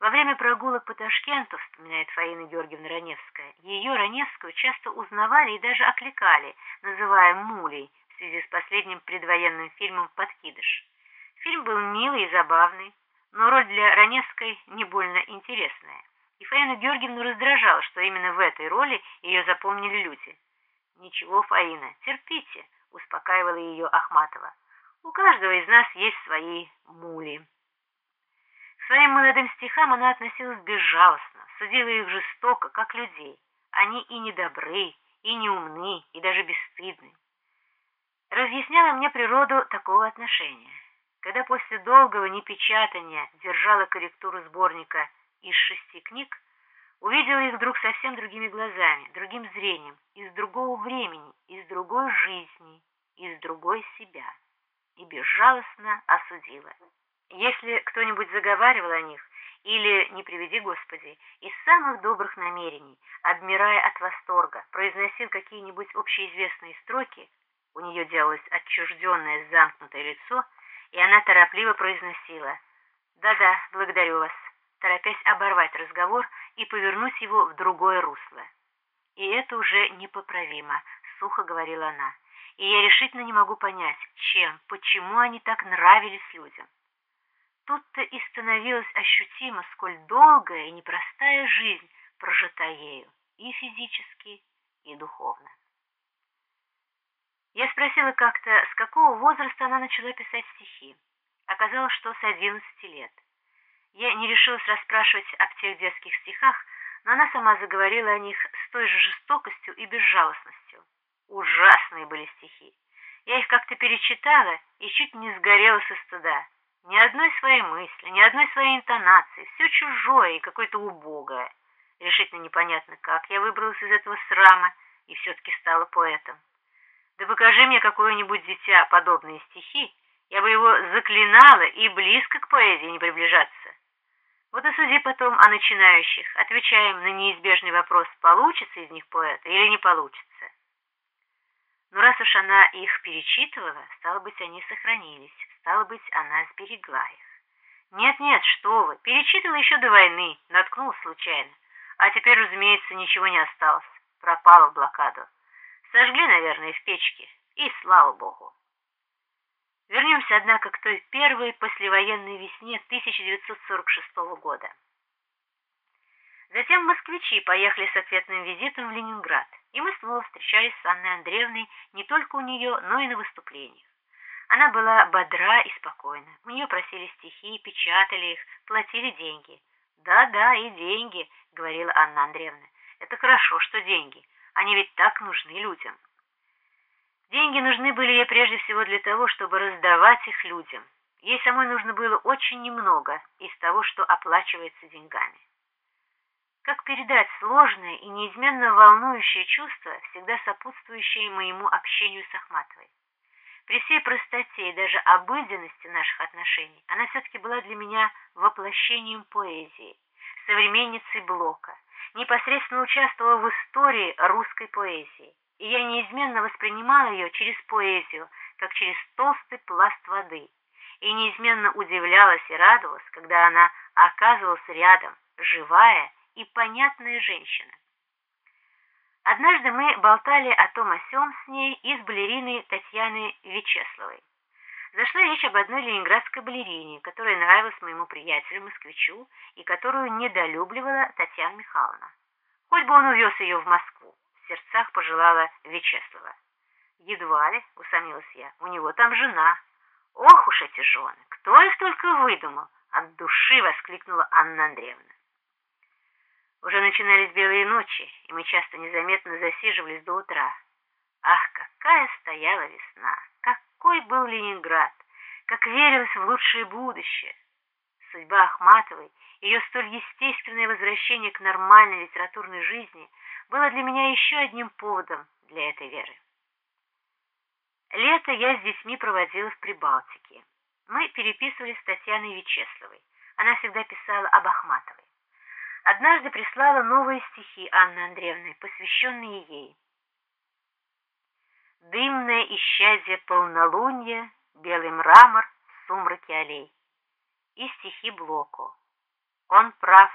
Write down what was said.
Во время прогулок по Ташкенту, вспоминает Фаина Георгиевна Раневская, ее, Раневскую, часто узнавали и даже окликали, называя «мулей» в связи с последним предвоенным фильмом «Подкидыш». Фильм был милый и забавный, но роль для Раневской не больно интересная. И Фаину Георгиевну раздражало, что именно в этой роли ее запомнили люди. «Ничего, Фаина, терпите», — успокаивала ее Ахматова. «У каждого из нас есть свои мули». Молодым стихам она относилась безжалостно, судила их жестоко, как людей. Они и не добры, и не умны, и даже бесстыдны. Разъясняла мне природу такого отношения. Когда после долгого непечатания держала корректуру сборника из шести книг, увидела их вдруг совсем другими глазами, другим зрением, из другого времени, из другой жизни, из другой себя, и безжалостно осудила. Если кто-нибудь заговаривал о них, или, не приведи Господи, из самых добрых намерений, обмирая от восторга, произносил какие-нибудь общеизвестные строки, у нее делалось отчужденное замкнутое лицо, и она торопливо произносила «Да-да, благодарю вас», торопясь оборвать разговор и повернуть его в другое русло. «И это уже непоправимо», — сухо говорила она, «и я решительно не могу понять, чем, почему они так нравились людям». Тут-то и становилось ощутимо, сколь долгая и непростая жизнь прожита ею и физически, и духовно. Я спросила как-то, с какого возраста она начала писать стихи. Оказалось, что с 11 лет. Я не решилась расспрашивать об тех детских стихах, но она сама заговорила о них с той же жестокостью и безжалостностью. Ужасные были стихи. Я их как-то перечитала и чуть не сгорела со стыда. Ни одной своей мысли, ни одной своей интонации, все чужое и какое-то убогое. Решительно непонятно, как я выбралась из этого срама и все-таки стала поэтом. Да покажи мне какое-нибудь дитя подобные стихи, я бы его заклинала и близко к поэзии не приближаться. Вот и суди потом о начинающих, отвечаем на неизбежный вопрос, получится из них поэт или не получится. Раз уж она их перечитывала, стало быть, они сохранились, стало быть, она сберегла их. Нет-нет, что вы, перечитывала еще до войны, наткнулась случайно. А теперь, разумеется, ничего не осталось, пропала в блокаду. Сожгли, наверное, в печке, и слава богу. Вернемся, однако, к той первой послевоенной весне 1946 года. Затем москвичи поехали с ответным визитом в Ленинград, снова встречались с Анной Андреевной не только у нее, но и на выступлениях. Она была бодра и спокойна. У нее просили стихи, печатали их, платили деньги. «Да-да, и деньги», — говорила Анна Андреевна. «Это хорошо, что деньги. Они ведь так нужны людям». Деньги нужны были ей прежде всего для того, чтобы раздавать их людям. Ей самой нужно было очень немного из того, что оплачивается деньгами. Как передать сложное и неизменно волнующее чувство, всегда сопутствующее моему общению с Ахматовой? При всей простоте и даже обыденности наших отношений она все-таки была для меня воплощением поэзии, современницей Блока, непосредственно участвовала в истории русской поэзии и я неизменно воспринимала ее через поэзию, как через толстый пласт воды, и неизменно удивлялась и радовалась, когда она оказывалась рядом, живая и понятная женщина. Однажды мы болтали о том о сём с ней и с балериной Татьяной Вячеславой. Зашла речь об одной ленинградской балерине, которая нравилась моему приятелю-москвичу и которую недолюбливала Татьяна Михайловна. Хоть бы он увез ее в Москву сердцах пожелала Вячеслава. Едва ли, усомнилась я, у него там жена. Ох уж эти жены, кто их только выдумал, от души воскликнула Анна Андреевна. Уже начинались белые ночи, и мы часто незаметно засиживались до утра. Ах, какая стояла весна, какой был Ленинград, как верилось в лучшее будущее. Судьба Ахматовой, ее столь естественное возвращение к нормальной литературной жизни – было для меня еще одним поводом для этой веры. Лето я с детьми проводила в Прибалтике. Мы переписывались с Татьяной Вячеславой. Она всегда писала об Ахматовой. Однажды прислала новые стихи Анны Андреевны, посвященные ей. Дымное исчадие полнолуния, белый мрамор, сумраки аллей. И стихи Блоку. Он прав.